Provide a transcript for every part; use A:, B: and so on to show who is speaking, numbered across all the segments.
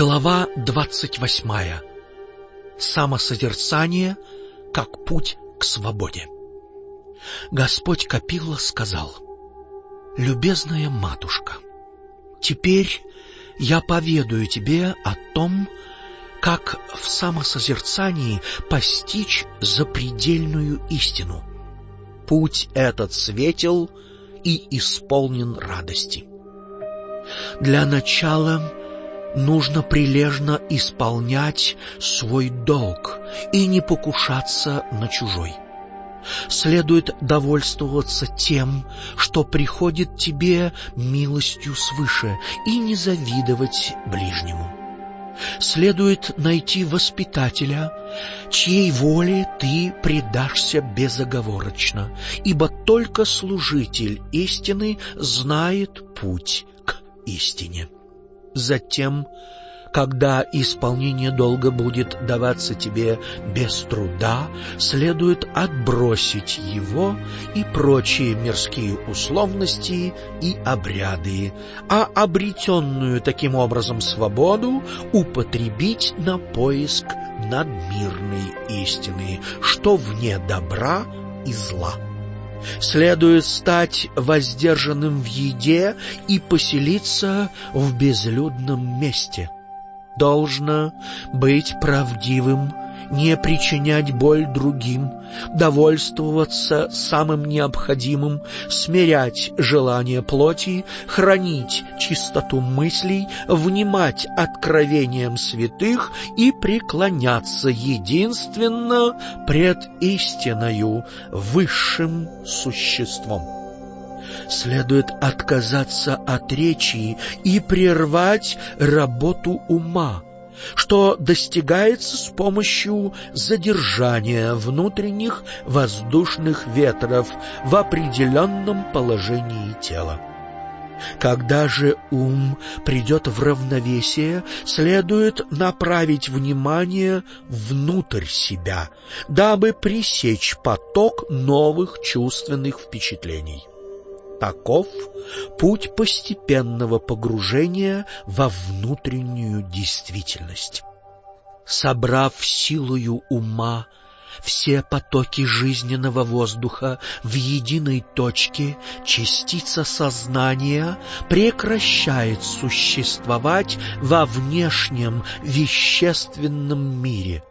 A: Глава двадцать восьмая. Самосозерцание как путь к свободе. Господь Капилла сказал, «Любезная матушка, теперь я поведаю тебе о том, как в самосозерцании постичь запредельную истину. Путь этот светел и исполнен радости. Для начала нужно прилежно исполнять свой долг и не покушаться на чужой. Следует довольствоваться тем, что приходит тебе милостью свыше, и не завидовать ближнему. Следует найти воспитателя, чьей воле ты предашься безоговорочно, ибо только служитель истины знает путь к истине. Затем, когда исполнение долга будет даваться тебе без труда, следует отбросить его и прочие мирские условности и обряды, а обретенную таким образом свободу употребить на поиск надмирной истины, что вне добра и зла. Следует стать воздержанным в еде и поселиться в безлюдном месте. Должно быть правдивым не причинять боль другим, довольствоваться самым необходимым, смирять желания плоти, хранить чистоту мыслей, внимать откровениям святых и преклоняться единственно пред истиною, высшим существом. Следует отказаться от речи и прервать работу ума, что достигается с помощью задержания внутренних воздушных ветров в определенном положении тела. Когда же ум придет в равновесие, следует направить внимание внутрь себя, дабы пресечь поток новых чувственных впечатлений. Таков путь постепенного погружения во внутреннюю действительность. Собрав силою ума все потоки жизненного воздуха в единой точке, частица сознания прекращает существовать во внешнем вещественном мире —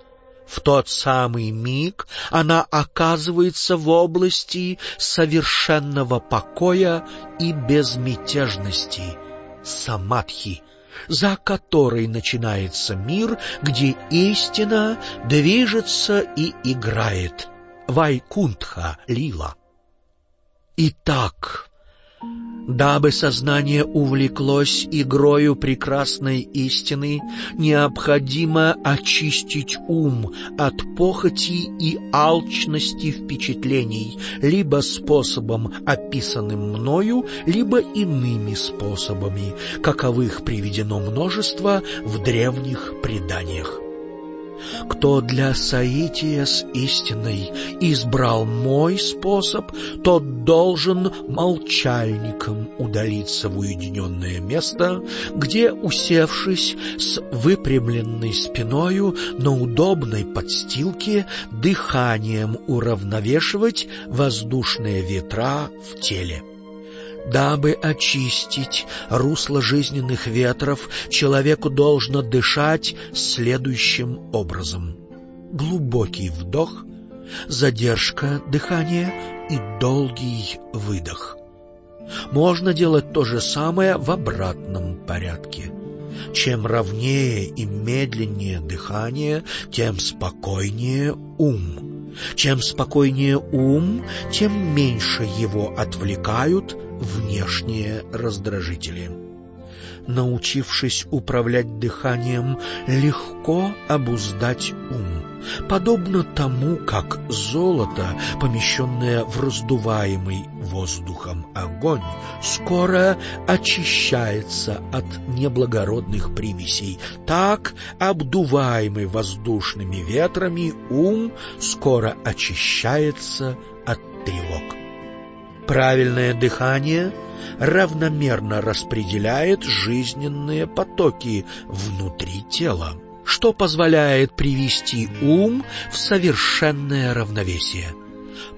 A: в тот самый миг она оказывается в области совершенного покоя и безмятежности, самадхи, за которой начинается мир, где истина движется и играет, Вайкунтха Лила. Итак, Дабы сознание увлеклось игрою прекрасной истины, необходимо очистить ум от похоти и алчности впечатлений, либо способом, описанным мною, либо иными способами, каковых приведено множество в древних преданиях. Кто для соития с истиной избрал мой способ, тот должен молчальником удалиться в уединенное место, где, усевшись с выпрямленной спиною на удобной подстилке, дыханием уравновешивать воздушные ветра в теле. Дабы очистить русло жизненных ветров, человеку должно дышать следующим образом. Глубокий вдох, задержка дыхания и долгий выдох. Можно делать то же самое в обратном порядке. Чем ровнее и медленнее дыхание, тем спокойнее ум. Чем спокойнее ум, тем меньше его отвлекают внешние раздражители. Научившись управлять дыханием, легко обуздать ум, подобно тому, как золото, помещенное в раздуваемый воздухом огонь, скоро очищается от неблагородных примесей. Так, обдуваемый воздушными ветрами, ум скоро очищается от тревог. Правильное дыхание равномерно распределяет жизненные потоки внутри тела, что позволяет привести ум в совершенное равновесие.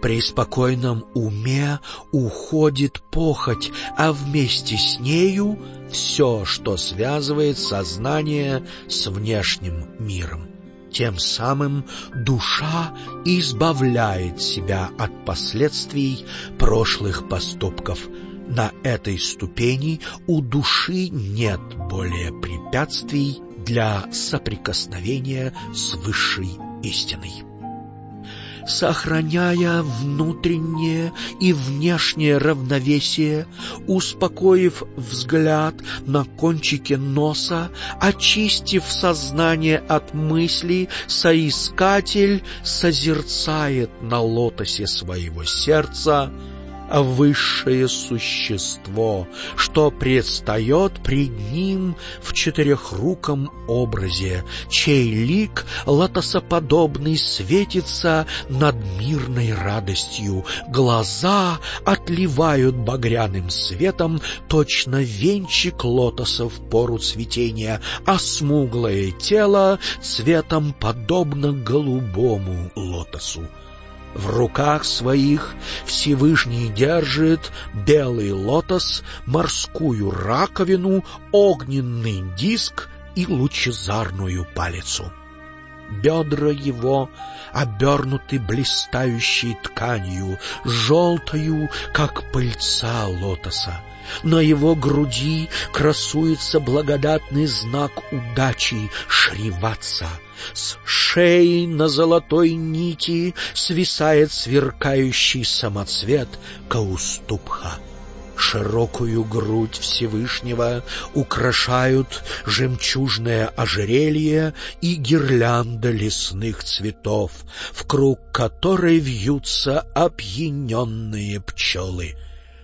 A: При спокойном уме уходит похоть, а вместе с нею все, что связывает сознание с внешним миром. Тем самым душа избавляет себя от последствий прошлых поступков. На этой ступени у души нет более препятствий для соприкосновения с высшей истиной сохраняя внутреннее и внешнее равновесие, успокоив взгляд на кончике носа, очистив сознание от мыслей, соискатель созерцает на лотосе своего сердца высшее существо, что предстает пред ним в четырехруком образе, чей лик лотосоподобный светится над мирной радостью, глаза отливают багряным светом, точно венчик лотоса в пору цветения, а смуглое тело цветом подобно голубому лотосу. В руках своих Всевышний держит белый лотос, морскую раковину, огненный диск и лучезарную палицу. Бедра его обернуты блистающей тканью, желтою, как пыльца лотоса. На его груди красуется благодатный знак удачи Шриватса. С шеи на золотой нити свисает сверкающий самоцвет Кауступха. Широкую грудь Всевышнего украшают жемчужное ожерелье и гирлянда лесных цветов, в круг которой вьются опьяненные пчелы.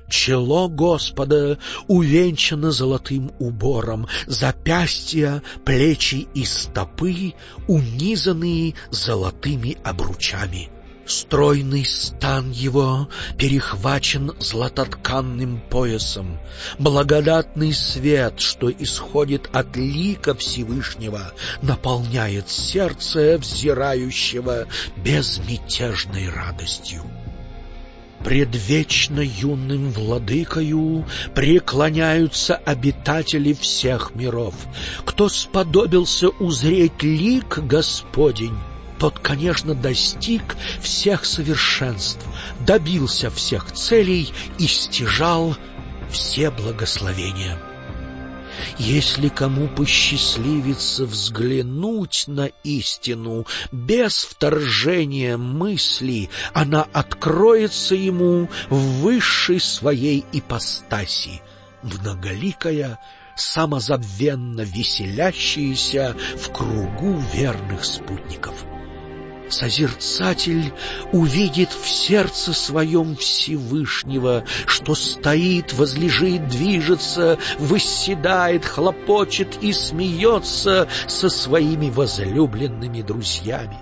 A: Чело Господа увенчано золотым убором, запястья, плечи и стопы унизанные золотыми обручами. Стройный стан его перехвачен златотканным поясом. Благодатный свет, что исходит от лика Всевышнего, наполняет сердце взирающего безмятежной радостью предвечно юным владыкою преклоняются обитатели всех миров. Кто сподобился узреть лик Господень, тот, конечно, достиг всех совершенств, добился всех целей и стяжал все благословения. Если кому посчастливится взглянуть на истину без вторжения мысли, она откроется ему в высшей своей ипостаси, многоликая, самозабвенно веселящаяся в кругу верных спутников. Созерцатель увидит в сердце своем Всевышнего, что стоит, возлежит, движется, восседает, хлопочет и смеется со своими возлюбленными друзьями.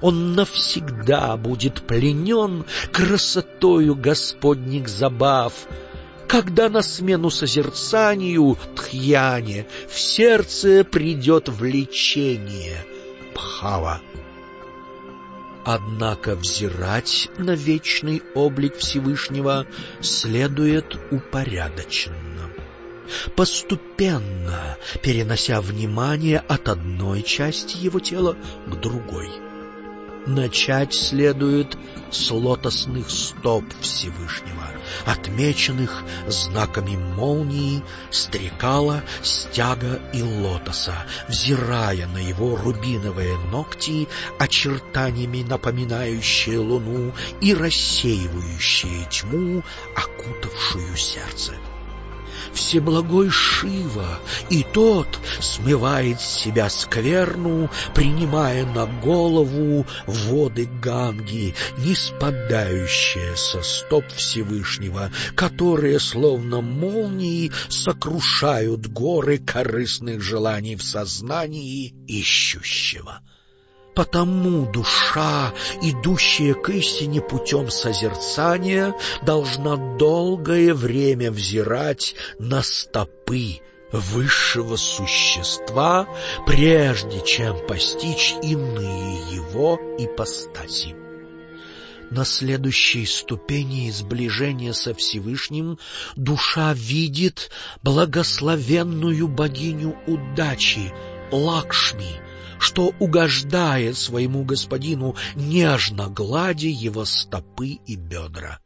A: Он навсегда будет пленен красотою Господних забав, когда на смену созерцанию, тхьяне, в сердце придет влечение, пхава. Однако взирать на вечный облик Всевышнего следует упорядоченно, постепенно перенося внимание от одной части его тела к другой. Начать следует с лотосных стоп Всевышнего, отмеченных знаками молнии, стрекала, стяга и лотоса, взирая на его рубиновые ногти, очертаниями напоминающие луну и рассеивающие тьму, окутавшую сердце. Всеблагой Шива, и тот смывает с себя скверну, принимая на голову воды Ганги, не спадающие со стоп Всевышнего, которые, словно молнии, сокрушают горы корыстных желаний в сознании ищущего. Потому душа, идущая к истине путем созерцания, должна долгое время взирать на стопы высшего существа, прежде чем постичь иные его ипостаси. На следующей ступени сближения со Всевышним душа видит благословенную богиню удачи Лакшми, что угождает своему господину, нежно гладя его стопы и бедра.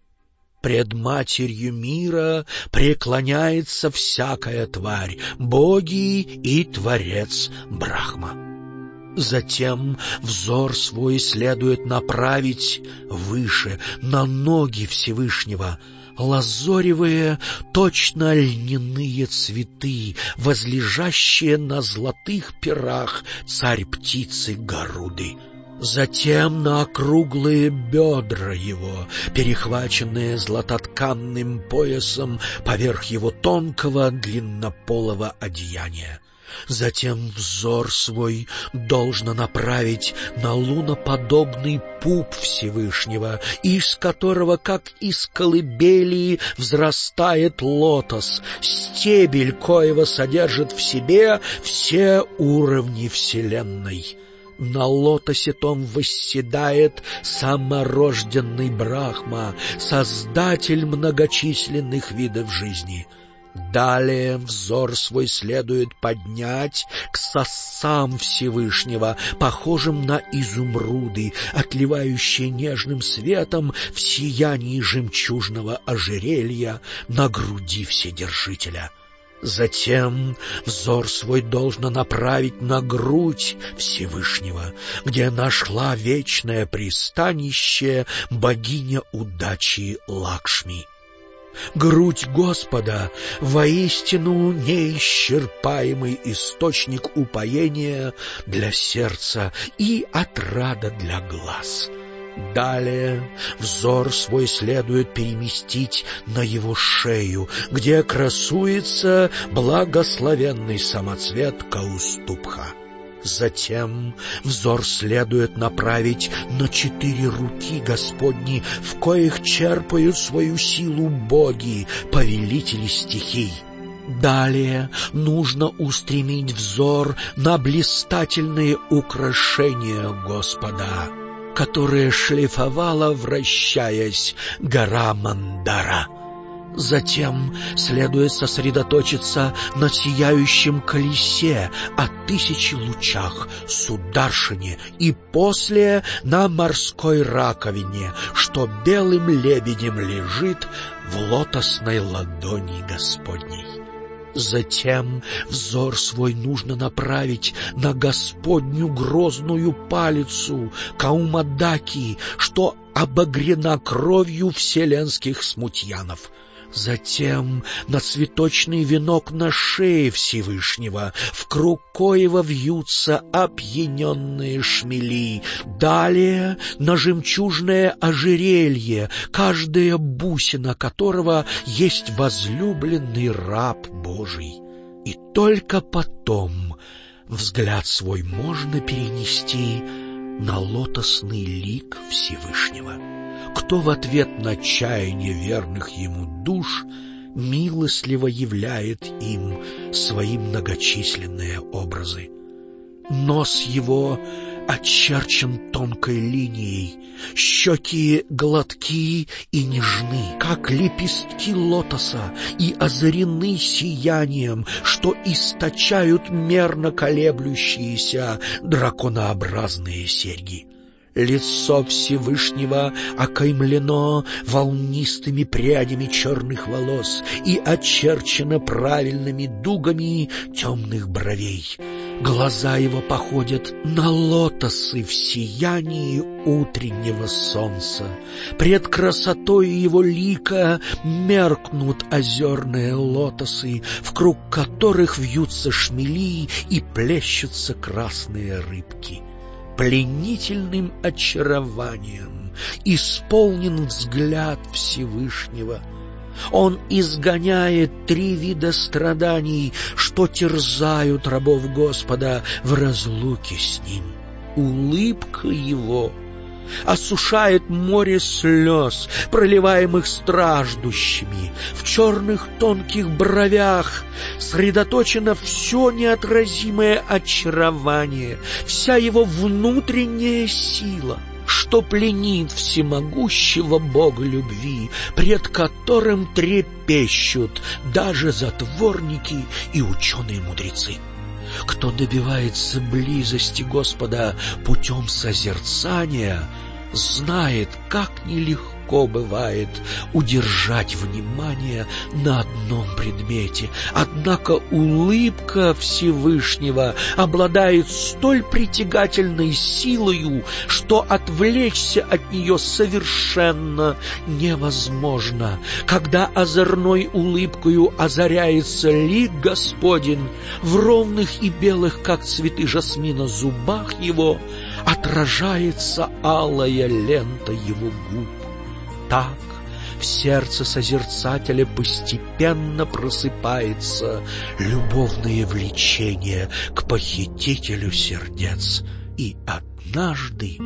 A: Пред матерью мира преклоняется всякая тварь, боги и творец Брахма. Затем взор свой следует направить выше, на ноги Всевышнего, лазоревые, точно льняные цветы, возлежащие на золотых перах царь-птицы Горуды. Затем на округлые бедра его, перехваченные златотканным поясом поверх его тонкого длиннополого одеяния. Затем взор свой должно направить на луноподобный пуп Всевышнего, из которого, как из колыбели, взрастает лотос, стебель коего содержит в себе все уровни Вселенной. На лотосе том восседает саморожденный Брахма, создатель многочисленных видов жизни. Далее взор свой следует поднять к сосам Всевышнего, похожим на изумруды, отливающие нежным светом в сиянии жемчужного ожерелья на груди Вседержителя. Затем взор свой должно направить на грудь Всевышнего, где нашла вечное пристанище богиня удачи Лакшми. Грудь Господа — воистину неисчерпаемый источник упоения для сердца и отрада для глаз — Далее взор свой следует переместить на его шею, где красуется благословенный самоцвет Кауступха. Затем взор следует направить на четыре руки Господни, в коих черпают свою силу боги, повелители стихий. Далее нужно устремить взор на блистательные украшения Господа которое шлифовала, вращаясь, гора Мандара. Затем следует сосредоточиться на сияющем колесе о тысячи лучах, сударшине, и после на морской раковине, что белым лебедем лежит в лотосной ладони Господней. Затем взор свой нужно направить на Господню грозную палицу Каумадаки, что обогрена кровью вселенских смутьянов — Затем на цветочный венок на шее Всевышнего, в круг коего вьются опьяненные шмели. Далее на жемчужное ожерелье, каждая бусина которого есть возлюбленный раб Божий. И только потом взгляд свой можно перенести на лотосный лик Всевышнего кто в ответ на чаяние верных ему душ милостливо являет им свои многочисленные образы. Нос его очерчен тонкой линией, щеки гладкие и нежны, как лепестки лотоса, и озарены сиянием, что источают мерно колеблющиеся драконообразные серьги. Лицо Всевышнего окаймлено волнистыми прядями черных волос и очерчено правильными дугами темных бровей. Глаза его походят на лотосы в сиянии утреннего солнца. Пред красотой его лика меркнут озерные лотосы, в круг которых вьются шмели и плещутся красные рыбки пленительным очарованием исполнен взгляд Всевышнего. Он изгоняет три вида страданий, что терзают рабов Господа в разлуке с Ним. улыбка его осушает море слез, проливаемых страждущими. В черных тонких бровях средоточено все неотразимое очарование, вся его внутренняя сила — что пленит всемогущего Бога любви, пред которым трепещут даже затворники и ученые-мудрецы. Кто добивается близости Господа путем созерцания, знает, как нелегко легко бывает удержать внимание на одном предмете. Однако улыбка Всевышнего обладает столь притягательной силою, что отвлечься от нее совершенно невозможно. Когда озорной улыбкою озаряется лик Господень, в ровных и белых, как цветы жасмина, зубах его отражается алая лента его губ. Так в сердце созерцателя постепенно просыпается любовное влечение к похитителю сердец, и однажды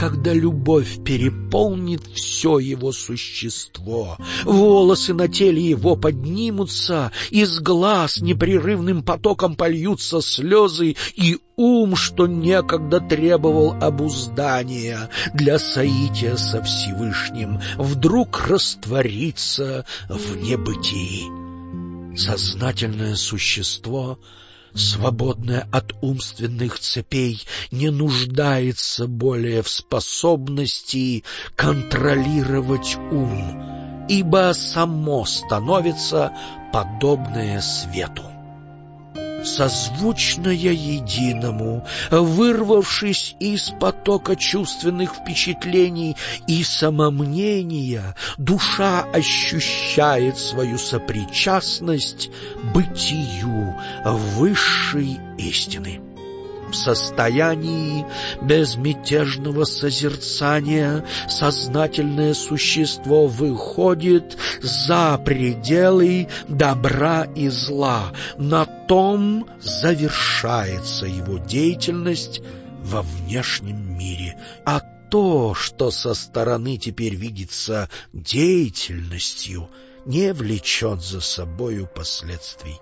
A: когда любовь переполнит все его существо. Волосы на теле его поднимутся, из глаз непрерывным потоком польются слезы, и ум, что некогда требовал обуздания для соития со Всевышним, вдруг растворится в небытии. Сознательное существо — свободная от умственных цепей, не нуждается более в способности контролировать ум, ибо само становится подобное свету созвучное единому, вырвавшись из потока чувственных впечатлений и самомнения, душа ощущает свою сопричастность бытию высшей истины в состоянии безмятежного созерцания сознательное существо выходит за пределы добра и зла. На том завершается его деятельность во внешнем мире. А то, что со стороны теперь видится деятельностью, не влечет за собою последствий.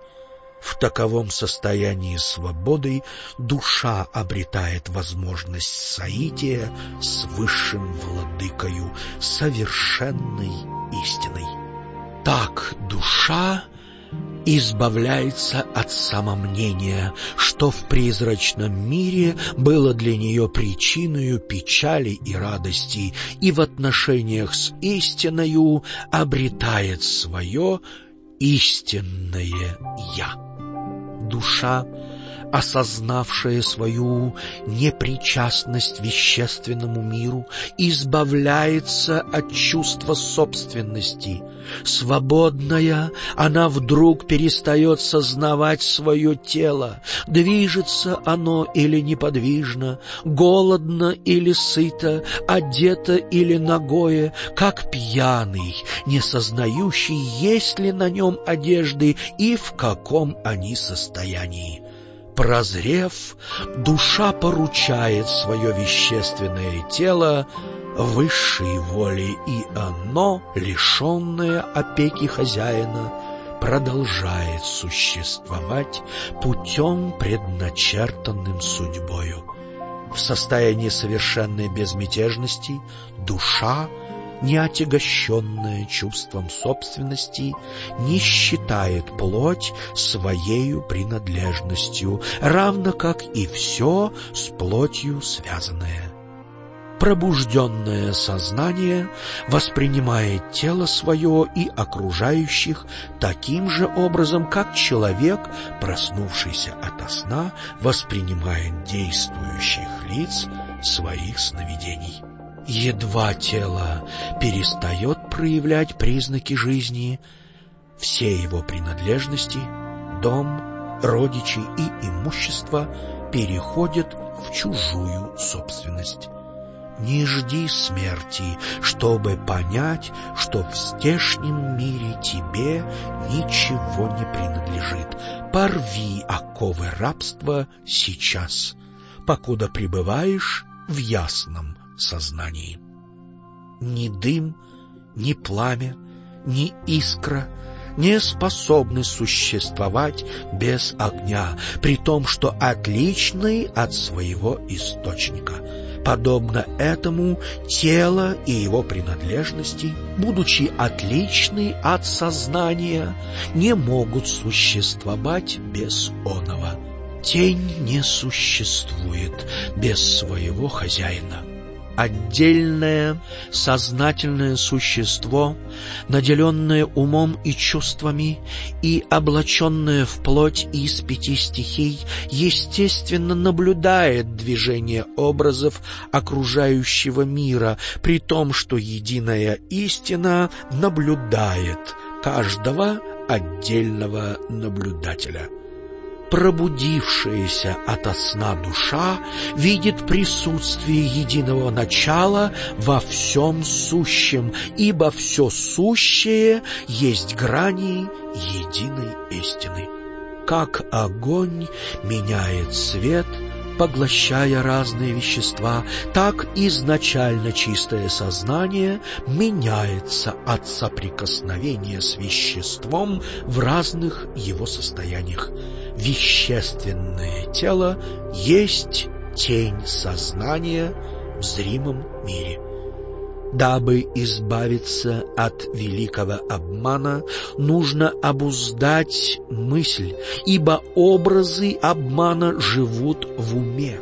A: В таковом состоянии свободы душа обретает возможность соития с высшим владыкою, совершенной истиной. Так душа избавляется от самомнения, что в призрачном мире было для нее причиной печали и радости, и в отношениях с истиною обретает свое истинное «Я» душа, осознавшая свою непричастность вещественному миру, избавляется от чувства собственности. Свободная, она вдруг перестает сознавать свое тело, движется оно или неподвижно, голодно или сыто, одето или ногое, как пьяный, не сознающий, есть ли на нем одежды и в каком они состоянии. Прозрев, душа поручает свое вещественное тело высшей воле, и оно, лишенное опеки хозяина, продолжает существовать путем, предначертанным судьбою. В состоянии совершенной безмятежности душа — не отягощенная чувством собственности, не считает плоть своею принадлежностью, равно как и все с плотью связанное. Пробужденное сознание воспринимает тело свое и окружающих таким же образом, как человек, проснувшийся ото сна, воспринимает действующих лиц своих сновидений. Едва тело перестает проявлять признаки жизни, все его принадлежности, дом, родичи и имущество переходят в чужую собственность. Не жди смерти, чтобы понять, что в здешнем мире тебе ничего не принадлежит. Порви оковы рабства сейчас — покуда пребываешь в ясном сознании. Ни дым, ни пламя, ни искра не способны существовать без огня, при том, что отличный от своего источника. Подобно этому тело и его принадлежности, будучи отличны от сознания, не могут существовать без оного. Тень не существует без своего хозяина отдельное сознательное существо, наделенное умом и чувствами и облаченное в плоть из пяти стихий, естественно наблюдает движение образов окружающего мира, при том, что единая истина наблюдает каждого отдельного наблюдателя пробудившаяся ото сна душа видит присутствие единого начала во всем сущем, ибо все сущее есть грани единой истины. Как огонь меняет свет — поглощая разные вещества, так изначально чистое сознание меняется от соприкосновения с веществом в разных его состояниях. Вещественное тело есть тень сознания в зримом мире. Дабы избавиться от великого обмана, нужно обуздать мысль, ибо образы обмана живут в уме.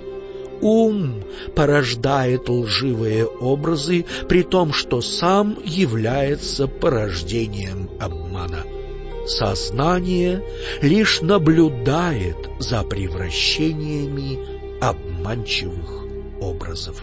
A: Ум порождает лживые образы, при том, что сам является порождением обмана. Сознание лишь наблюдает за превращениями обманчивых образов.